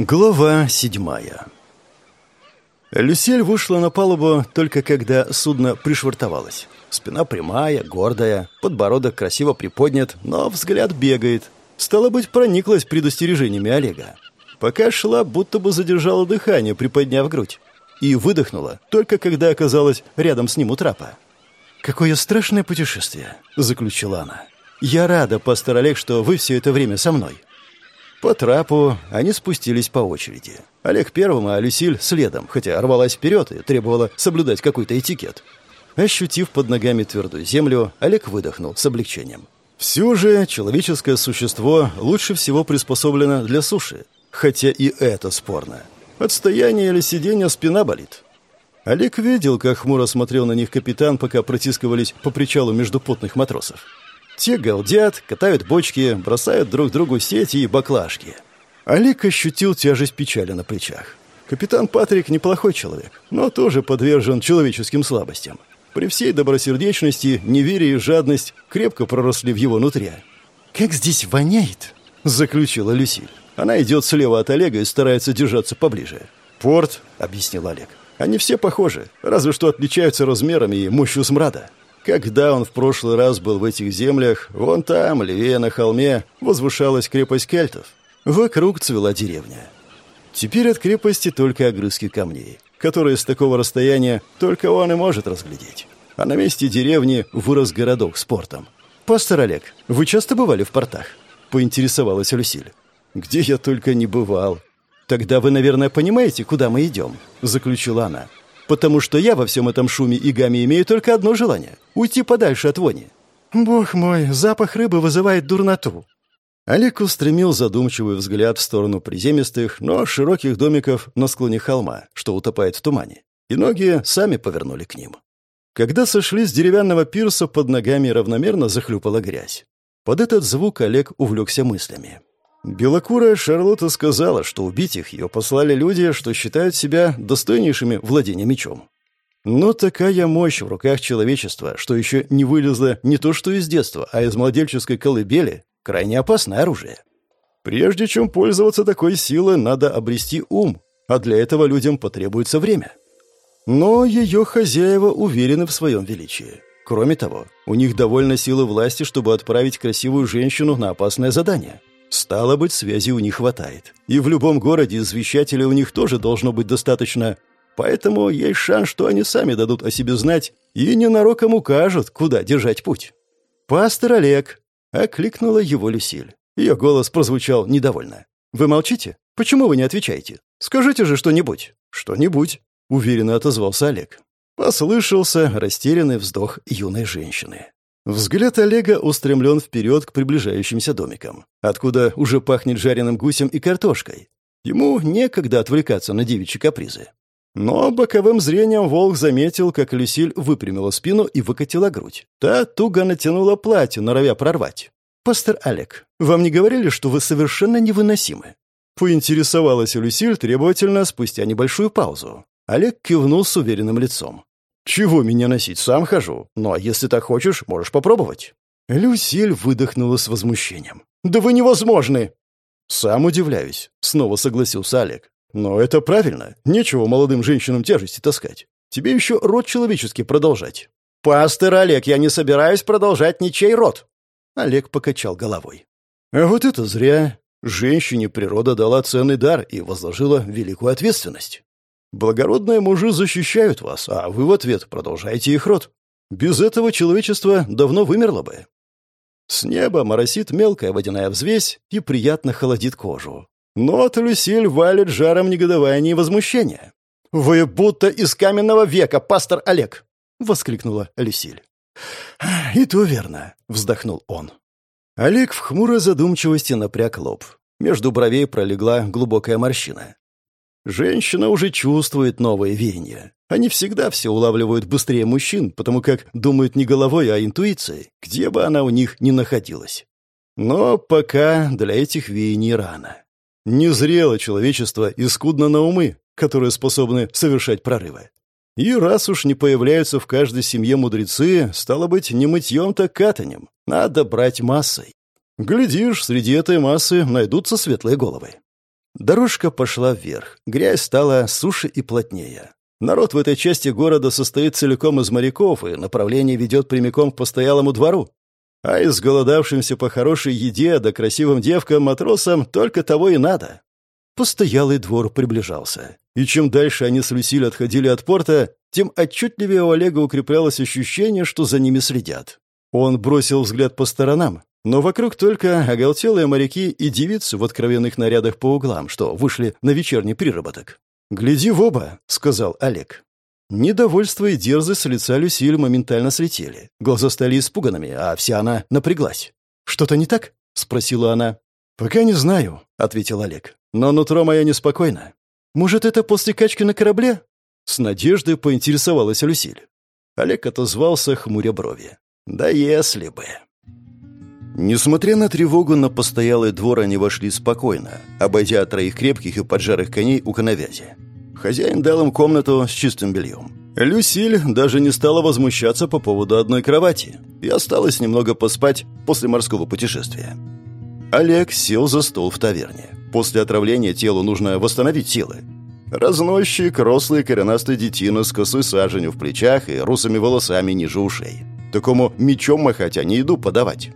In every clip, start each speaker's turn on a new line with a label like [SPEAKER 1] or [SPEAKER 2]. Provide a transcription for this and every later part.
[SPEAKER 1] Глава седьмая Люсиль вышла на палубу только когда судно пришвартовалось. Спина прямая, гордая, подбородок красиво приподнят, но взгляд бегает. Стало быть, прониклась предостережениями Олега. Пока шла, будто бы задержала дыхание, приподняв грудь. И выдохнула, только когда оказалась рядом с ним у трапа. «Какое страшное путешествие», — заключила она. «Я рада, пастор Олег, что вы все это время со мной». По трапу они спустились по очереди. Олег первым, а Люсиль следом, хотя рвалась вперед и требовала соблюдать какой-то этикет. Ощутив под ногами твердую землю, Олег выдохнул с облегчением. Все же человеческое существо лучше всего приспособлено для суши, хотя и это спорно. От стояния или сидения спина болит. Олег видел, как хмуро смотрел на них капитан, пока протискивались по причалу между потных матросов. Те галдят, катают бочки, бросают друг другу сети и баклажки. Олег ощутил тяжесть печали на плечах. Капитан Патрик неплохой человек, но тоже подвержен человеческим слабостям. При всей добросердечности, неверие и жадность крепко проросли в его нутре. «Как здесь воняет!» — заключила Люсиль. Она идет слева от Олега и старается держаться поближе. «Порт», — объяснил Олег. «Они все похожи, разве что отличаются размерами и мощью смрада. Когда он в прошлый раз был в этих землях, вон там, левее на холме, возвышалась крепость кельтов. Вокруг цвела деревня. Теперь от крепости только огрызки камней, которые с такого расстояния только он и может разглядеть. А на месте деревни вырос городок с портом. «Пастор Олег, вы часто бывали в портах?» — поинтересовалась Люсиль. «Где я только не бывал». «Тогда вы, наверное, понимаете, куда мы идем?» — заключила она потому что я во всем этом шуме и гамме имею только одно желание — уйти подальше от вони. Бог мой, запах рыбы вызывает дурноту. Олег устремил задумчивый взгляд в сторону приземистых, но широких домиков на склоне холма, что утопает в тумане, и ноги сами повернули к ним. Когда сошли с деревянного пирса, под ногами равномерно захлюпала грязь. Под этот звук Олег увлекся мыслями. Белокурая Шарлотта сказала, что убить их ее послали люди, что считают себя достойнейшими владения мечом. Но такая мощь в руках человечества, что еще не вылезла не то что из детства, а из младельческой колыбели, крайне опасное оружие. Прежде чем пользоваться такой силой, надо обрести ум, а для этого людям потребуется время. Но ее хозяева уверены в своем величии. Кроме того, у них довольно силы власти, чтобы отправить красивую женщину на опасное задание – Стало быть, связи у них хватает. И в любом городе извещателей у них тоже должно быть достаточно. Поэтому есть шанс, что они сами дадут о себе знать и ненароком укажут, куда держать путь. «Пастор Олег!» — окликнула его Люсиль. Ее голос прозвучал недовольно. «Вы молчите? Почему вы не отвечаете? Скажите же что-нибудь». «Что-нибудь», — уверенно отозвался Олег. Послышался растерянный вздох юной женщины. Взгляд Олега устремлен вперед к приближающимся домикам, откуда уже пахнет жареным гусем и картошкой. Ему некогда отвлекаться на девичьи капризы. Но боковым зрением волк заметил, как Люсиль выпрямила спину и выкатила грудь. Та туго натянула платье, норовя прорвать. «Пастор Олег, вам не говорили, что вы совершенно невыносимы?» Поинтересовалась Люсиль требовательно спустя небольшую паузу. Олег кивнул с уверенным лицом. «Чего меня носить? Сам хожу. Ну, а если так хочешь, можешь попробовать». Люсиль выдохнула с возмущением. «Да вы невозможны!» «Сам удивляюсь», — снова согласился Олег. «Но это правильно. Нечего молодым женщинам тяжести таскать. Тебе еще род человеческий продолжать». «Пастор Олег, я не собираюсь продолжать ничей род!» Олег покачал головой. «А вот это зря. Женщине природа дала ценный дар и возложила великую ответственность. Благородные мужи защищают вас, а вы в ответ продолжаете их род. Без этого человечество давно вымерло бы. С неба моросит мелкая водяная взвесь и приятно холодит кожу. Но от Люсиль валит жаром негодования и возмущения. «Вы будто из каменного века, пастор Олег!» — воскликнула Люсиль. «И то верно», — вздохнул он. Олег в хмурой задумчивости напряг лоб. Между бровей пролегла глубокая морщина. Женщина уже чувствует новое веяние. Они всегда все улавливают быстрее мужчин, потому как думают не головой, а интуицией, где бы она у них ни находилась. Но пока для этих веяний рано. Незрело человечество и скудно на умы, которые способны совершать прорывы. И раз уж не появляются в каждой семье мудрецы, стало быть, не мытьем, так катанем. Надо брать массой. Глядишь, среди этой массы найдутся светлые головы. Дорожка пошла вверх, грязь стала суше и плотнее. Народ в этой части города состоит целиком из моряков, и направление ведет прямиком к постоялому двору. А изголодавшимся по хорошей еде да красивым девкам матросам только того и надо. Постоялый двор приближался. И чем дальше они с Люсиль отходили от порта, тем отчетливее у Олега укреплялось ощущение, что за ними следят. Он бросил взгляд по сторонам, но вокруг только оголтелые моряки и девицы в откровенных нарядах по углам, что вышли на вечерний приработок. «Гляди в оба», — сказал Олег. Недовольство и дерзость с лица Люсиль моментально слетели. Глаза стали испуганными, а вся она напряглась. «Что-то не так?» — спросила она. «Пока не знаю», — ответил Олег. «Но нутро мое неспокойно. Может, это после качки на корабле?» С надеждой поинтересовалась Люсиль. Олег отозвался, хмуря брови. «Да если бы...» Несмотря на тревогу, на постоялый двор они вошли спокойно, обойдя троих крепких и поджарых коней у коновязи. Хозяин дал им комнату с чистым бельем. Люсиль даже не стала возмущаться по поводу одной кровати и осталось немного поспать после морского путешествия. Олег сел за стол в таверне. После отравления телу нужно восстановить силы. Разносчик, рослый коренастый детина с косой саженью в плечах и русыми волосами ниже ушей. Такому мечом махать, а не еду подавать.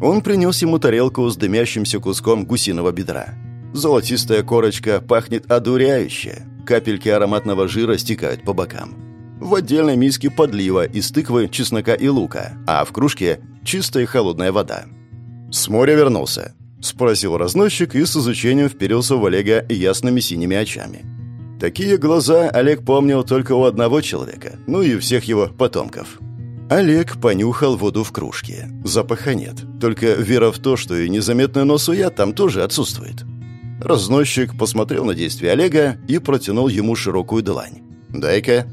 [SPEAKER 1] Он принес ему тарелку с дымящимся куском гусиного бедра. Золотистая корочка пахнет одуряюще. Капельки ароматного жира стекают по бокам. В отдельной миске подлива из тыквы, чеснока и лука, а в кружке чистая холодная вода. «С моря вернулся?» — спросил разносчик и с изучением вперился в Олега ясными синими очами. Такие глаза Олег помнил только у одного человека, ну и всех его потомков. Олег понюхал воду в кружке. Запаха нет, только вера в то, что и незаметный носу яд там тоже отсутствует. Разносчик посмотрел на действия Олега и протянул ему широкую длань. «Дай-ка».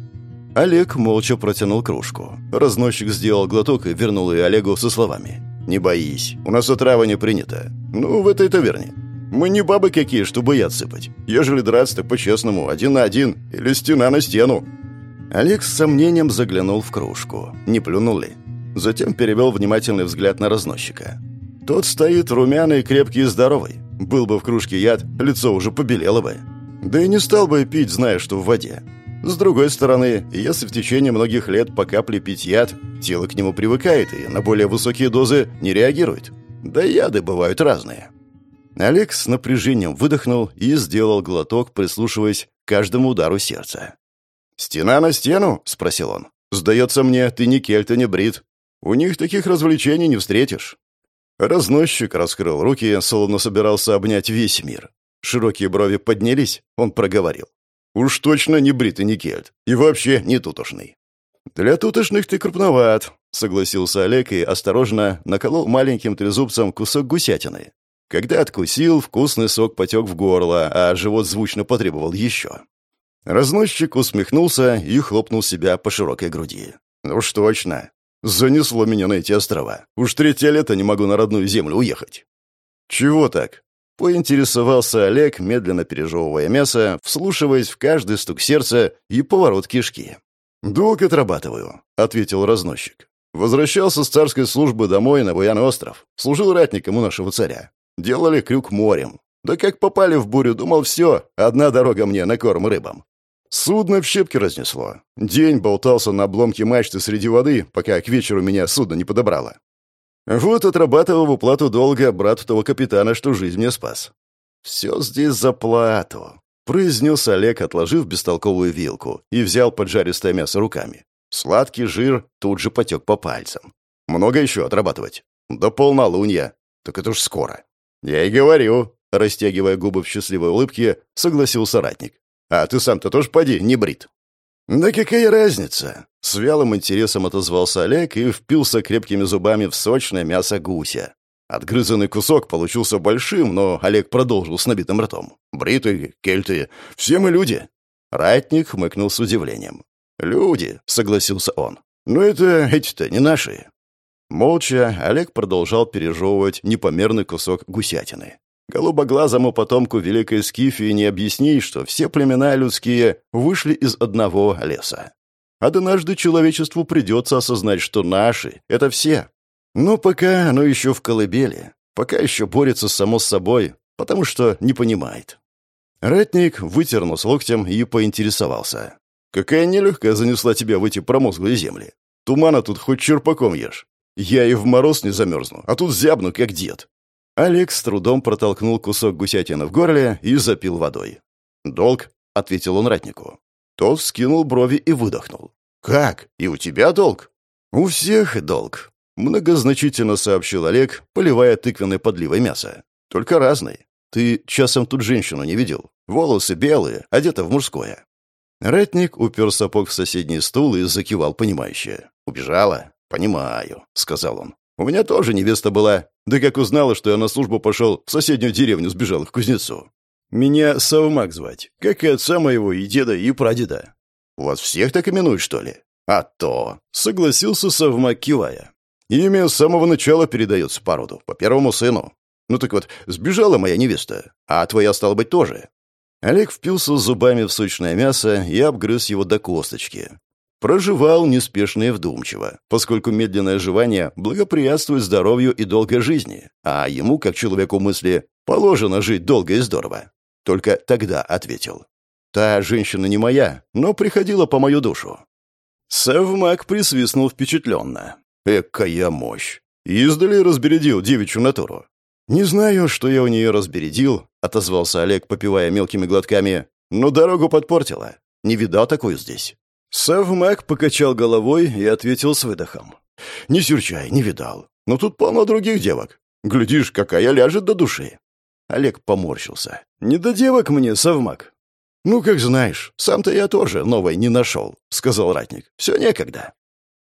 [SPEAKER 1] Олег молча протянул кружку. Разносчик сделал глоток и вернул ее Олегу со словами. «Не боись, у нас отрава не принята. Ну, в этой таверне. Мы не бабы какие, чтобы яд сыпать. Ежели драться, так по-честному, один на один или стена на стену». Олег с сомнением заглянул в кружку. Не плюнул ли? Затем перевел внимательный взгляд на разносчика. Тот стоит румяный, крепкий и здоровый. Был бы в кружке яд, лицо уже побелело бы. Да и не стал бы пить, зная, что в воде. С другой стороны, если в течение многих лет по капле пить яд, тело к нему привыкает и на более высокие дозы не реагирует. Да яды бывают разные. Олег с напряжением выдохнул и сделал глоток, прислушиваясь к каждому удару сердца. «Стена на стену?» — спросил он. «Сдается мне, ты ни кельт и не брит. У них таких развлечений не встретишь». Разносчик раскрыл руки, словно собирался обнять весь мир. Широкие брови поднялись, он проговорил. «Уж точно не брит и не кельт. И вообще не тутошный». «Для тутошных ты крупноват», — согласился Олег и осторожно наколол маленьким трезубцем кусок гусятины. Когда откусил, вкусный сок потек в горло, а живот звучно потребовал еще. Разносчик усмехнулся и хлопнул себя по широкой груди. «Ну уж точно. Занесло меня на эти острова. Уж третье лето не могу на родную землю уехать». «Чего так?» — поинтересовался Олег, медленно пережевывая мясо, вслушиваясь в каждый стук сердца и поворот кишки. «Долг отрабатываю», — ответил разносчик. Возвращался с царской службы домой на Буяный остров. Служил ратником у нашего царя. Делали крюк морем. Да как попали в бурю, думал, все, одна дорога мне на корм рыбам. Судно в щепки разнесло. День болтался на обломке мачты среди воды, пока к вечеру меня судно не подобрало. Вот отрабатывал уплату долга брату того капитана, что жизнь мне спас. «Все здесь за плату», — произнес Олег, отложив бестолковую вилку, и взял поджаристое мясо руками. Сладкий жир тут же потек по пальцам. «Много еще отрабатывать?» «До полнолуния. Так это уж скоро». «Я и говорю», — растягивая губы в счастливой улыбке, согласился ратник. «А ты сам-то тоже поди, не брит». «Да какая разница?» С вялым интересом отозвался Олег и впился крепкими зубами в сочное мясо гуся. Отгрызанный кусок получился большим, но Олег продолжил с набитым ртом. «Бриты, кельты, все мы люди». Ратник хмыкнул с удивлением. «Люди», — согласился он. «Но это эти-то не наши». Молча Олег продолжал пережевывать непомерный кусок гусятины. Голубоглазому потомку Великой Скифии не объяснить, что все племена людские вышли из одного леса. Однажды человечеству придется осознать, что наши — это все. Но пока оно еще в колыбели, пока еще борется само с собой, потому что не понимает. Ратник вытер нос локтем и поинтересовался. «Какая нелегкая занесла тебя в эти промозглые земли. Тумана тут хоть черпаком ешь. Я и в мороз не замерзну, а тут зябну, как дед». Олег с трудом протолкнул кусок гусятины в горле и запил водой. «Долг?» — ответил он ратнику. Тот вскинул брови и выдохнул. «Как? И у тебя долг?» «У всех долг», — многозначительно сообщил Олег, поливая тыквенной подливой мясо. «Только разный. Ты часом тут женщину не видел? Волосы белые, одета в мужское». Ратник упер сапог в соседний стул и закивал понимающе. «Убежала? Понимаю», — сказал он. «У меня тоже невеста была. Да как узнала, что я на службу пошел, в соседнюю деревню сбежал к кузнецу. Меня Савмак звать, как и отца моего, и деда, и прадеда. Вас всех так именуют, что ли?» «А то», — согласился Савмак, кивая. «Имя с самого начала передается по роду, по первому сыну. Ну так вот, сбежала моя невеста, а твоя, стала быть, тоже». Олег впился зубами в сочное мясо и обгрыз его до косточки. Проживал неспешно и вдумчиво, поскольку медленное жевание благоприятствует здоровью и долгой жизни, а ему, как человеку мысли, положено жить долго и здорово. Только тогда ответил. «Та женщина не моя, но приходила по мою душу. Севмак присвистнул впечатленно. «Экая мощь! Издали разбередил девичью натуру». «Не знаю, что я у нее разбередил», — отозвался Олег, попивая мелкими глотками, «но дорогу подпортила. Не видал такую здесь». Севмак покачал головой и ответил с выдохом. «Не сюрчай, не видал. Но тут полно других девок. Глядишь, какая ляжет до души». Олег поморщился. «Не до девок мне, Савмак. «Ну, как знаешь, сам-то я тоже новой не нашел», — сказал ратник. «Все некогда».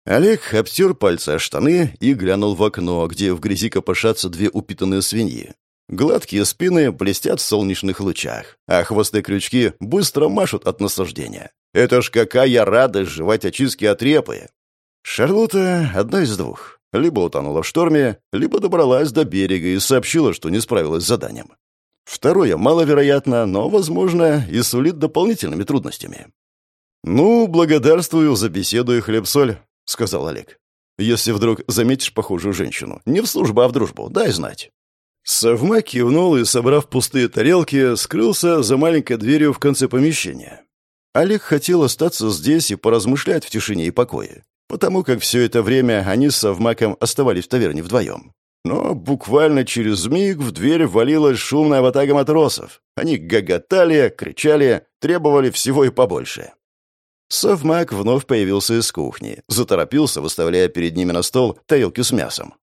[SPEAKER 1] Олег обтер пальцы о штаны и глянул в окно, где в грязи копошатся две упитанные свиньи. Гладкие спины блестят в солнечных лучах, а хвосты-крючки быстро машут от наслаждения. Это ж какая радость жевать очистки от репы! Шарлотта — одна из двух. Либо утонула в шторме, либо добралась до берега и сообщила, что не справилась с заданием. Второе маловероятно, но, возможно, и сулит дополнительными трудностями. «Ну, благодарствую за беседу и хлеб-соль», — сказал Олег. «Если вдруг заметишь похожую женщину, не в службу, а в дружбу, дай знать». Совма кивнул и, собрав пустые тарелки, скрылся за маленькой дверью в конце помещения. Олег хотел остаться здесь и поразмышлять в тишине и покое, потому как все это время они с Совмаком оставались в таверне вдвоем. Но буквально через миг в дверь валилась шумная ватага матросов. Они гоготали, кричали, требовали всего и побольше. Совмак вновь появился из кухни, заторопился, выставляя перед ними на стол тарелки с мясом.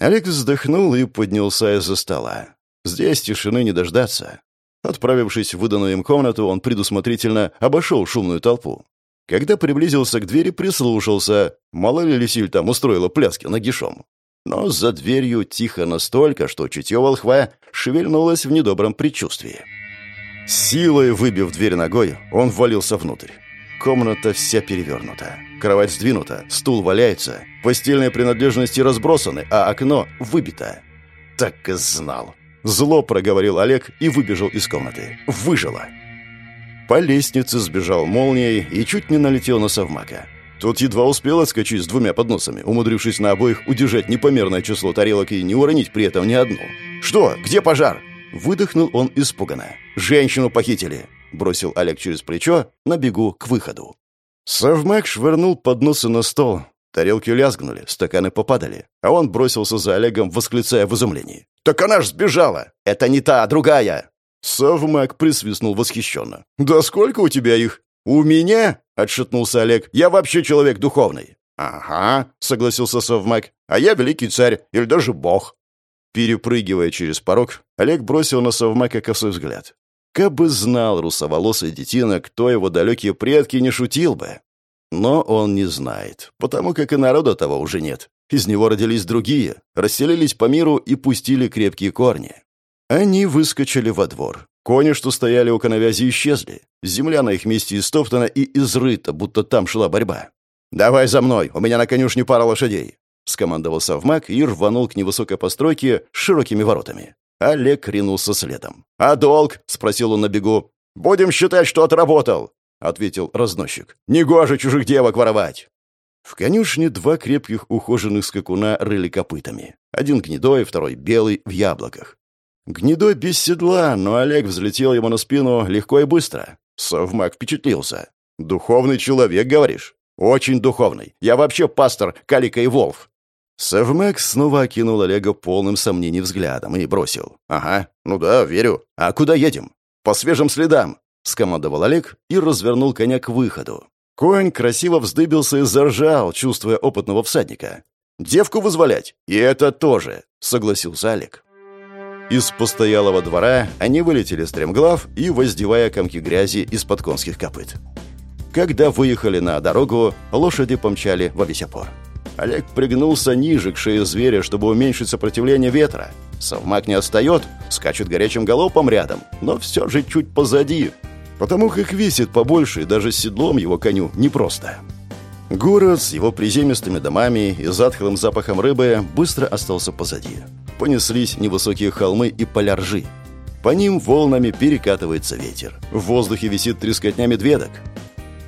[SPEAKER 1] Олег вздохнул и поднялся из-за стола. Здесь тишины не дождаться. Отправившись в выданную им комнату, он предусмотрительно обошел шумную толпу. Когда приблизился к двери, прислушался. Мало ли Лисиль там устроила пляски нагишом но за дверью тихо настолько, что чутье волхва шевельнулось в недобром предчувствии. Силой выбив дверь ногой, он ввалился внутрь. Комната вся перевернута. Кровать сдвинута, стул валяется, постельные принадлежности разбросаны, а окно выбито. Так и знал. Зло проговорил Олег и выбежал из комнаты. Выжило. По лестнице сбежал молнией и чуть не налетел на совмака. Тот едва успел отскочить с двумя подносами, умудрившись на обоих удержать непомерное число тарелок и не уронить при этом ни одну. «Что? Где пожар?» Выдохнул он испуганно. «Женщину похитили!» Бросил Олег через плечо на бегу к выходу. Совмак швырнул подносы на стол. Тарелки лязгнули, стаканы попадали, а он бросился за Олегом, восклицая в изумлении. «Так она ж сбежала! Это не та, а другая!» Совмак присвистнул восхищенно. «Да сколько у тебя их?» «У меня?» — отшатнулся Олег. «Я вообще человек духовный». «Ага», — согласился Совмак. «А я великий царь, или даже бог». Перепрыгивая через порог, Олег бросил на Совмака косой взгляд. Кабы знал русоволосый детина, кто его далекие предки, не шутил бы. Но он не знает, потому как и народа того уже нет. Из него родились другие, расселились по миру и пустили крепкие корни. Они выскочили во двор. Кони, что стояли у коновязи, исчезли. Земля на их месте истоптана и изрыта, будто там шла борьба. «Давай за мной, у меня на конюшне пара лошадей», — скомандовал совмак и рванул к невысокой постройке с широкими воротами. Олег ринулся следом. «А долг?» — спросил он на бегу. «Будем считать, что отработал», — ответил разносчик. «Негоже чужих девок воровать». В конюшне два крепких ухоженных скакуна рыли копытами. Один гнедой, второй белый, в яблоках. Гнедой без седла, но Олег взлетел ему на спину легко и быстро. Совмак впечатлился. «Духовный человек, говоришь?» «Очень духовный. Я вообще пастор Калика и Волф». Совмак снова окинул Олега полным сомнений взглядом и бросил. «Ага, ну да, верю. А куда едем?» «По свежим следам», — скомандовал Олег и развернул коня к выходу. Конь красиво вздыбился и заржал, чувствуя опытного всадника. «Девку вызволять?» «И это тоже», — согласился Олег. Из постоялого двора они вылетели стремглав и воздевая комки грязи из-под конских копыт. Когда выехали на дорогу, лошади помчали во весь опор. Олег пригнулся ниже к шее зверя, чтобы уменьшить сопротивление ветра. Совмак не отстает, скачет горячим галопом рядом, но все же чуть позади, потому как висит побольше, и даже седлом его коню непросто. Город с его приземистыми домами и затхлым запахом рыбы быстро остался позади. Понеслись невысокие холмы и поля ржи. По ним волнами перекатывается ветер. В воздухе висит трескотня медведок.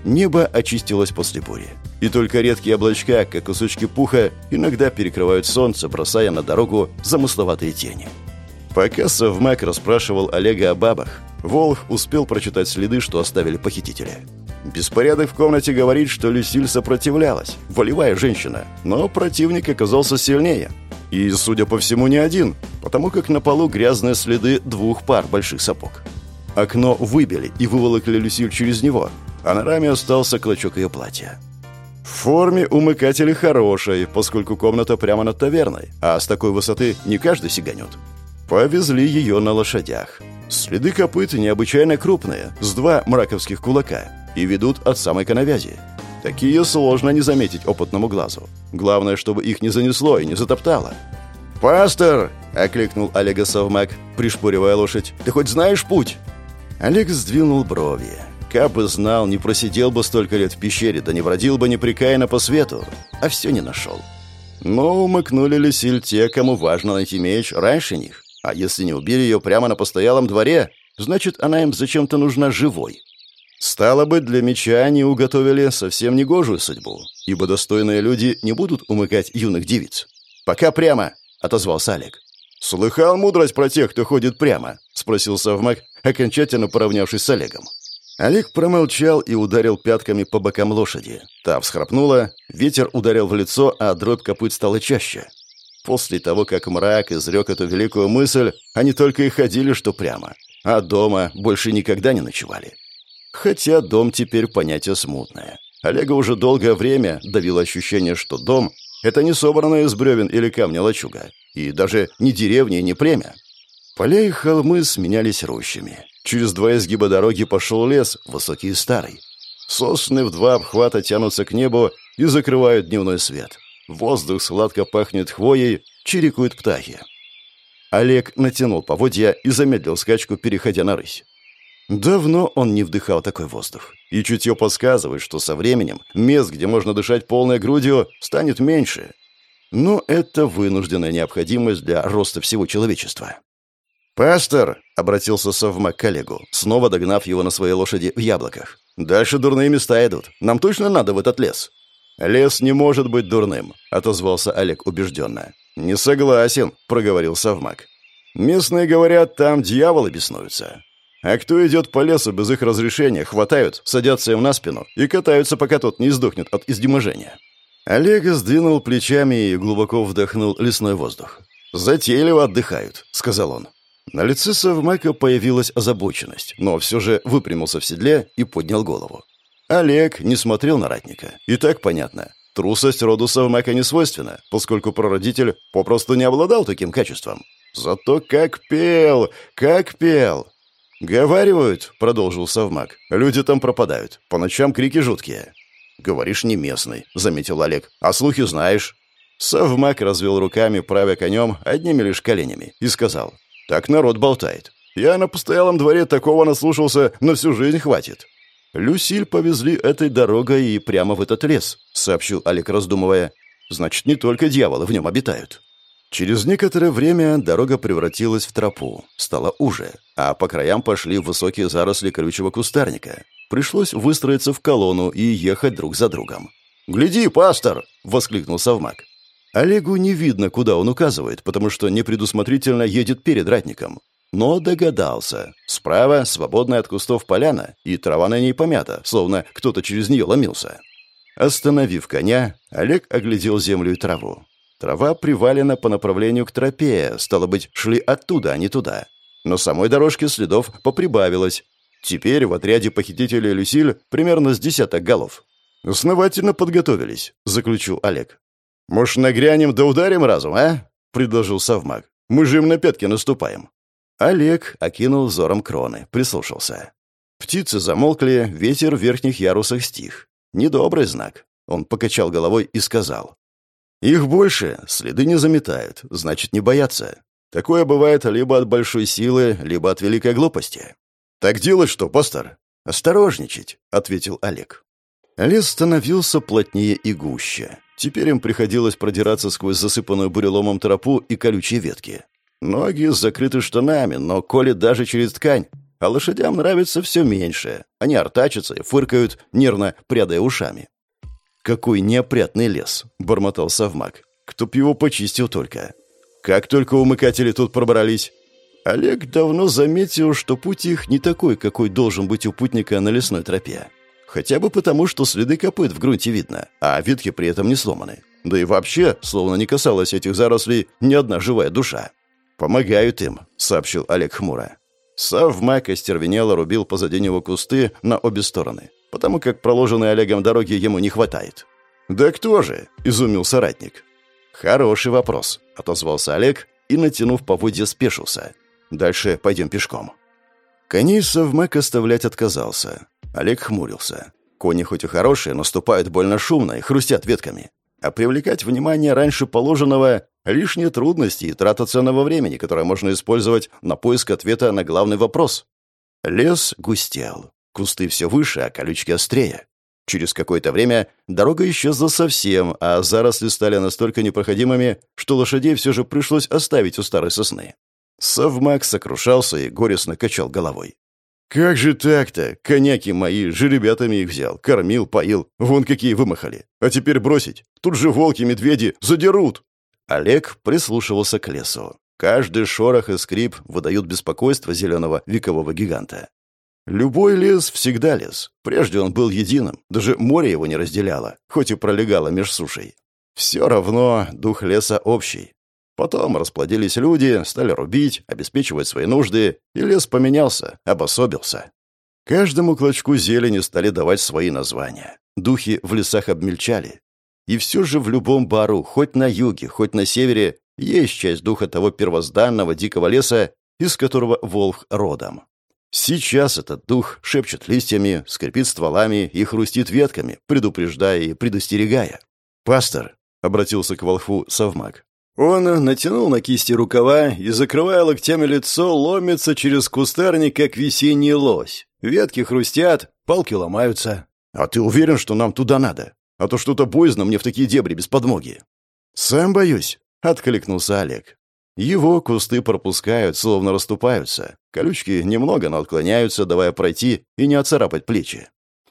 [SPEAKER 1] Небо очистилось после бури. И только редкие облачка, как кусочки пуха, иногда перекрывают солнце, бросая на дорогу замысловатые тени. Пока Совмак расспрашивал Олега о бабах, Волх успел прочитать следы, что оставили похитители. Беспорядок в комнате говорит, что Люсиль сопротивлялась, волевая женщина, но противник оказался сильнее. И, судя по всему, не один, потому как на полу грязные следы двух пар больших сапог. Окно выбили и выволокли Люсиль через него, а на раме остался клочок ее платья. В форме умыкатели хорошей, поскольку комната прямо над таверной, а с такой высоты не каждый сиганет. Повезли ее на лошадях. Следы копыт необычайно крупные, с два мраковских кулака, и ведут от самой коновязи. Такие сложно не заметить опытному глазу. Главное, чтобы их не занесло и не затоптало. «Пастор!» — окликнул Олега Совмак, пришпоривая лошадь. «Ты хоть знаешь путь?» Олег сдвинул брови. Как бы знал, не просидел бы столько лет в пещере, да не бродил бы непрекаянно по свету. А все не нашел. Но умыкнули Люсиль те, кому важно найти меч раньше них. А если не убили ее прямо на постоялом дворе, значит, она им зачем-то нужна живой. Стало быть, для меча они уготовили совсем негожую судьбу, ибо достойные люди не будут умыкать юных девиц. «Пока прямо!» — отозвался Олег. «Слыхал мудрость про тех, кто ходит прямо?» — спросил Совмак, окончательно поравнявшись с Олегом. Олег промолчал и ударил пятками по бокам лошади. Та всхрапнула, ветер ударил в лицо, а дробь копыт стала чаще. После того, как мрак изрек эту великую мысль, они только и ходили, что прямо. А дома больше никогда не ночевали. Хотя дом теперь понятие смутное. Олега уже долгое время давило ощущение, что дом — это не собранная из бревен или камня лачуга. И даже не деревня не племя. Поля и холмы сменялись рощами. Через два изгиба дороги пошел лес, высокий и старый. Сосны в два обхвата тянутся к небу и закрывают дневной свет. Воздух сладко пахнет хвоей, чирикают птахи. Олег натянул поводья и замедлил скачку, переходя на рысь. Давно он не вдыхал такой воздух. И чутье подсказывает, что со временем мест, где можно дышать полной грудью, станет меньше. Но это вынужденная необходимость для роста всего человечества. «Пастор!» — обратился Совмак к коллегу, снова догнав его на своей лошади в яблоках. «Дальше дурные места идут. Нам точно надо в этот лес?» «Лес не может быть дурным», — отозвался Олег убежденно. «Не согласен», — проговорил Совмак. «Местные говорят, там дьяволы беснуются. А кто идет по лесу без их разрешения, хватают, садятся им на спину и катаются, пока тот не сдохнет от издеможения». Олег сдвинул плечами и глубоко вдохнул лесной воздух. «Затейливо отдыхают», — сказал он. На лице Совмака появилась озабоченность, но все же выпрямился в седле и поднял голову. Олег не смотрел на ратника. И так понятно. Трусость роду Совмака не свойственна, поскольку прародитель попросту не обладал таким качеством. Зато как пел, как пел. «Говаривают», — продолжил Совмак, — «люди там пропадают. По ночам крики жуткие». «Говоришь, не местный», — заметил Олег. «А слухи знаешь». Совмак развел руками, правя конем, одними лишь коленями, и сказал. «Так народ болтает. Я на постоялом дворе такого наслушался, на всю жизнь хватит. «Люсиль повезли этой дорогой и прямо в этот лес», — сообщил Алик, раздумывая. «Значит, не только дьяволы в нем обитают». Через некоторое время дорога превратилась в тропу, стала уже, а по краям пошли высокие заросли колючего кустарника. Пришлось выстроиться в колонну и ехать друг за другом. «Гляди, пастор!» — воскликнул Совмак. Олегу не видно, куда он указывает, потому что непредусмотрительно едет перед ратником. Но догадался. Справа свободная от кустов поляна, и трава на ней помята, словно кто-то через нее ломился. Остановив коня, Олег оглядел землю и траву. Трава привалена по направлению к тропе, стало быть, шли оттуда, а не туда. Но самой дорожки следов поприбавилось. Теперь в отряде похитителей Люсиль примерно с десяток голов. «Основательно подготовились», — заключил Олег. «Может, нагрянем да ударим разум, а?» — предложил совмак. «Мы же им на пятки наступаем». Олег окинул взором кроны, прислушался. Птицы замолкли, ветер в верхних ярусах стих. Недобрый знак. Он покачал головой и сказал. «Их больше, следы не заметают, значит, не боятся. Такое бывает либо от большой силы, либо от великой глупости». «Так делать что, пастор?» «Осторожничать», — ответил Олег. Лес становился плотнее и гуще. Теперь им приходилось продираться сквозь засыпанную буреломом тропу и колючие ветки. Ноги закрыты штанами, но колет даже через ткань. А лошадям нравится все меньше. Они артачатся и фыркают, нервно прядая ушами. «Какой неопрятный лес!» — бормотал совмак. «Кто б его почистил только!» «Как только умыкатели тут пробрались!» Олег давно заметил, что путь их не такой, какой должен быть у путника на лесной тропе. Хотя бы потому, что следы копыт в грунте видно, а ветки при этом не сломаны. Да и вообще, словно не касалась этих зарослей ни одна живая душа. «Помогают им», — сообщил Олег хмуро. Савмак остервенело рубил позади него кусты на обе стороны, потому как проложенной Олегом дороги ему не хватает. «Да кто же?» — изумил соратник. «Хороший вопрос», — отозвался Олег и, натянув поводья, спешился. «Дальше пойдем пешком». Коней Савмак оставлять отказался. Олег хмурился. Кони хоть и хорошие, но ступают больно шумно и хрустят ветками. А привлекать внимание раньше положенного Лишние трудности и трата ценного времени, которое можно использовать на поиск ответа на главный вопрос. Лес густел. Кусты все выше, а колючки острее. Через какое-то время дорога исчезла совсем, а заросли стали настолько непроходимыми, что лошадей все же пришлось оставить у старой сосны. Совмак сокрушался и горестно качал головой. «Как же так-то? Коняки мои, жеребятами их взял, кормил, поил, вон какие вымахали. А теперь бросить? Тут же волки, медведи задерут!» Олег прислушивался к лесу. Каждый шорох и скрип выдают беспокойство зеленого векового гиганта. Любой лес всегда лес. Прежде он был единым, даже море его не разделяло, хоть и пролегало меж сушей. Все равно дух леса общий. Потом расплодились люди, стали рубить, обеспечивать свои нужды, и лес поменялся, обособился. Каждому клочку зелени стали давать свои названия. Духи в лесах обмельчали, и все же в любом бару, хоть на юге, хоть на севере, есть часть духа того первозданного дикого леса, из которого волк родом. Сейчас этот дух шепчет листьями, скрипит стволами и хрустит ветками, предупреждая и предостерегая. «Пастор», — обратился к волхву совмак, он натянул на кисти рукава и, закрывая локтями лицо, ломится через кустарник, как весенний лось. Ветки хрустят, палки ломаются. «А ты уверен, что нам туда надо?» А то что-то боязно мне в такие дебри без подмоги». «Сам боюсь», — откликнулся Олег. Его кусты пропускают, словно расступаются. Колючки немного, но отклоняются, давая пройти и не отцарапать плечи.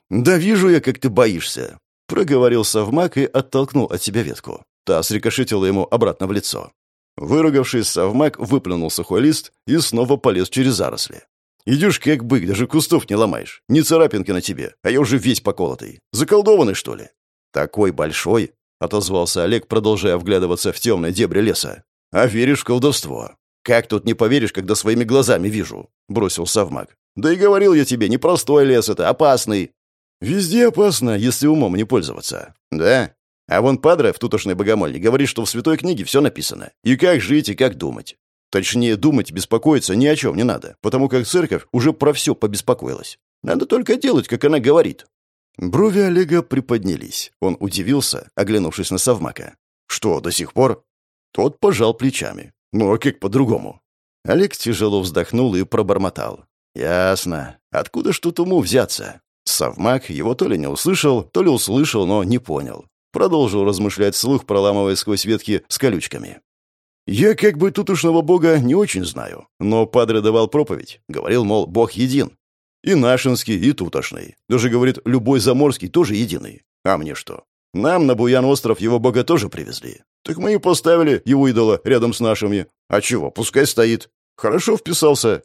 [SPEAKER 1] «Да вижу я, как ты боишься», — проговорил совмак и оттолкнул от себя ветку. Та срикошетила ему обратно в лицо. Выругавшись, совмак выплюнул сухой лист и снова полез через заросли. «Идешь как бык, даже кустов не ломаешь. Ни царапинки на тебе, а я уже весь поколотый. Заколдованный, что ли?» «Такой большой?» — отозвался Олег, продолжая вглядываться в темные дебри леса. «А веришь в колдовство?» «Как тут не поверишь, когда своими глазами вижу?» — бросил совмак. «Да и говорил я тебе, непростой лес это, опасный». «Везде опасно, если умом не пользоваться». «Да? А вон Падре в тутошной богомольне говорит, что в святой книге все написано. И как жить, и как думать. Точнее, думать, беспокоиться ни о чем не надо, потому как церковь уже про все побеспокоилась. Надо только делать, как она говорит. Брови Олега приподнялись. Он удивился, оглянувшись на Совмака. «Что, до сих пор?» Тот пожал плечами. «Ну, а как по-другому?» Олег тяжело вздохнул и пробормотал. «Ясно. Откуда ж тут уму взяться?» Совмак его то ли не услышал, то ли услышал, но не понял. Продолжил размышлять вслух, проламывая сквозь ветки с колючками. «Я как бы тутушного бога не очень знаю, но Падре давал проповедь. Говорил, мол, бог един. И нашинский, и тутошный. Даже, говорит, любой заморский тоже единый. А мне что? Нам на Буян остров его бога тоже привезли.
[SPEAKER 2] Так мы и поставили его идола рядом с нашими. А чего, пускай стоит. Хорошо вписался.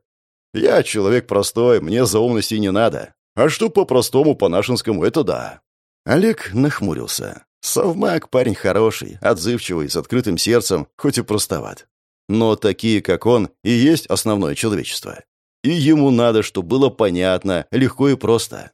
[SPEAKER 2] Я человек простой, мне за умности не надо. А что по-простому, по-нашенскому, это да.
[SPEAKER 1] Олег нахмурился. Совмак парень хороший, отзывчивый, с открытым сердцем, хоть и простоват. Но такие, как он, и есть основное человечество. И ему надо, чтобы было понятно, легко и просто.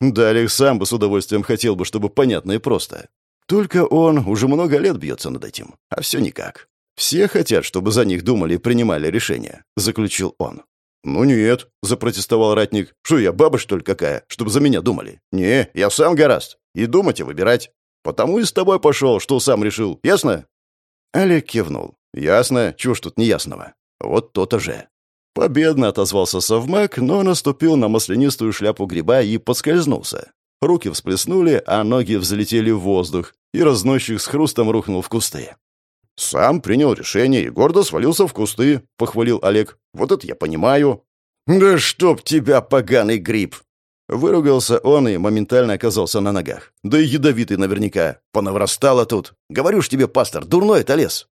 [SPEAKER 1] Да, Олег сам бы с удовольствием хотел бы, чтобы понятно и просто. Только он уже много лет бьется над этим, а все никак. Все хотят, чтобы за них думали и принимали решения, заключил он.
[SPEAKER 2] «Ну нет», — запротестовал ратник. «Что я, баба, что ли, какая, чтобы за меня думали?» «Не, я сам гораст. И думать, и выбирать. Потому и с тобой пошел, что сам решил. Ясно?»
[SPEAKER 1] Олег кивнул. «Ясно. Чего ж тут неясного? Вот то-то же». Победно отозвался совмак, но наступил на маслянистую шляпу гриба и подскользнулся. Руки всплеснули, а ноги взлетели в воздух, и разносчик с хрустом рухнул в кусты.
[SPEAKER 2] «Сам принял решение и гордо свалился в кусты», — похвалил Олег. «Вот это я понимаю».
[SPEAKER 1] «Да чтоб тебя, поганый гриб!» Выругался он и моментально оказался на ногах. Да и ядовитый наверняка. Понаврастало тут. Говорю ж тебе, пастор, дурной это лес.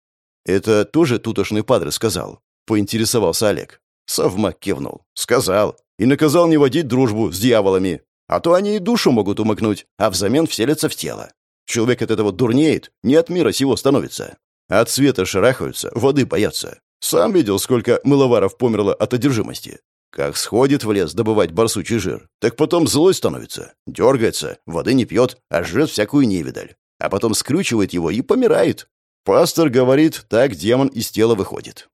[SPEAKER 1] Это тоже тутошный падре сказал. Поинтересовался Олег. Совмак кивнул. Сказал. И наказал не водить дружбу с дьяволами. А то они и душу могут умыкнуть, а взамен вселятся в тело. Человек от этого дурнеет, не от мира сего становится. От света шарахаются, воды боятся. Сам видел, сколько мыловаров померло от одержимости. Как сходит в лес добывать барсучий жир, так потом злой становится, дергается, воды не пьет, а жрет всякую невидаль. А потом скручивает его и помирает. Пастор говорит, так демон из тела выходит.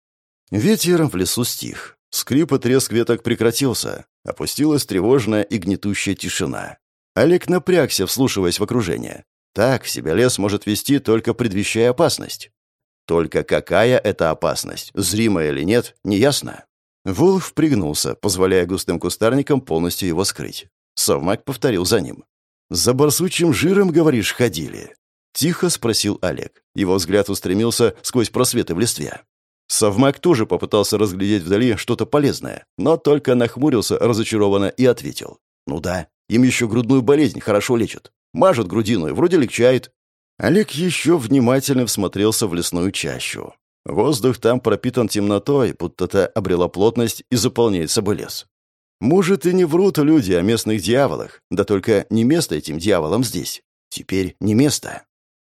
[SPEAKER 1] Ветер в лесу стих. Скрип и треск веток прекратился. Опустилась тревожная и гнетущая тишина. Олег напрягся, вслушиваясь в окружение. Так себя лес может вести, только предвещая опасность. Только какая это опасность, зримая или нет, неясно. Волх пригнулся, позволяя густым кустарникам полностью его скрыть. Совмак повторил за ним. «За барсучим жиром, говоришь, ходили?» Тихо спросил Олег. Его взгляд устремился сквозь просветы в листве. Совмак тоже попытался разглядеть вдали что-то полезное, но только нахмурился разочарованно и ответил. «Ну да, им еще грудную болезнь хорошо лечат. Мажут грудину и вроде легчает. Олег еще внимательно всмотрелся в лесную чащу. Воздух там пропитан темнотой, будто-то обрела плотность и заполняет собой лес. Может, и не врут люди о местных дьяволах, да только не место этим дьяволам здесь. Теперь не место.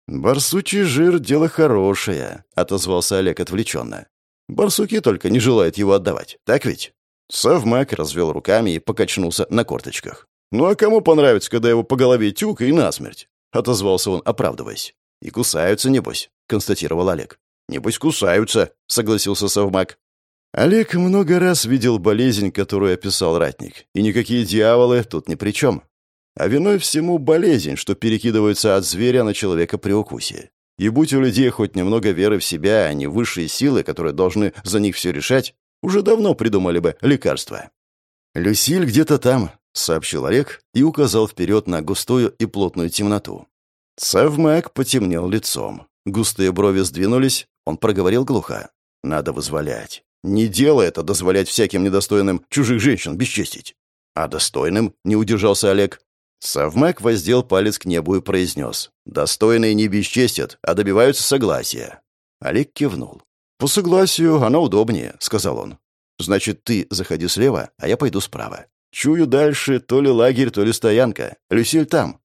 [SPEAKER 1] «Барсучий жир — дело хорошее», — отозвался Олег отвлеченно. «Барсуки только не желают его отдавать, так ведь?» Совмак развел руками и покачнулся на корточках. «Ну а кому понравится, когда его по голове тюк и насмерть? отозвался он, оправдываясь. «И кусаются, небось», — констатировал Олег. «Небось, кусаются», — согласился совмак. Олег много раз видел болезнь, которую описал ратник, и никакие дьяволы тут ни при чем. А виной всему болезнь, что перекидывается от зверя на человека при укусе. И будь у людей хоть немного веры в себя, а не высшие силы, которые должны за них все решать, уже давно придумали бы лекарства. «Люсиль где-то там», — сообщил Олег и указал вперед на густую и плотную темноту. Савмак потемнел лицом. Густые брови сдвинулись, он проговорил глухо. «Надо вызволять. Не дело это дозволять всяким недостойным чужих женщин бесчестить». «А достойным?» — не удержался Олег. Савмак воздел палец к небу и произнес. «Достойные не бесчестят, а добиваются согласия». Олег кивнул. «По согласию оно удобнее», — сказал он. «Значит, ты заходи слева, а я пойду справа. Чую дальше то ли лагерь, то ли стоянка. Люсиль там».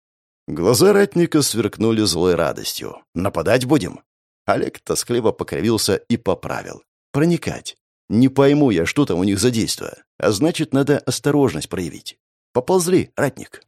[SPEAKER 1] Глаза ратника сверкнули злой радостью. «Нападать будем?» Олег тоскливо покривился и поправил. «Проникать. Не пойму я, что там у них за действо. А значит, надо осторожность проявить. Поползли, ратник».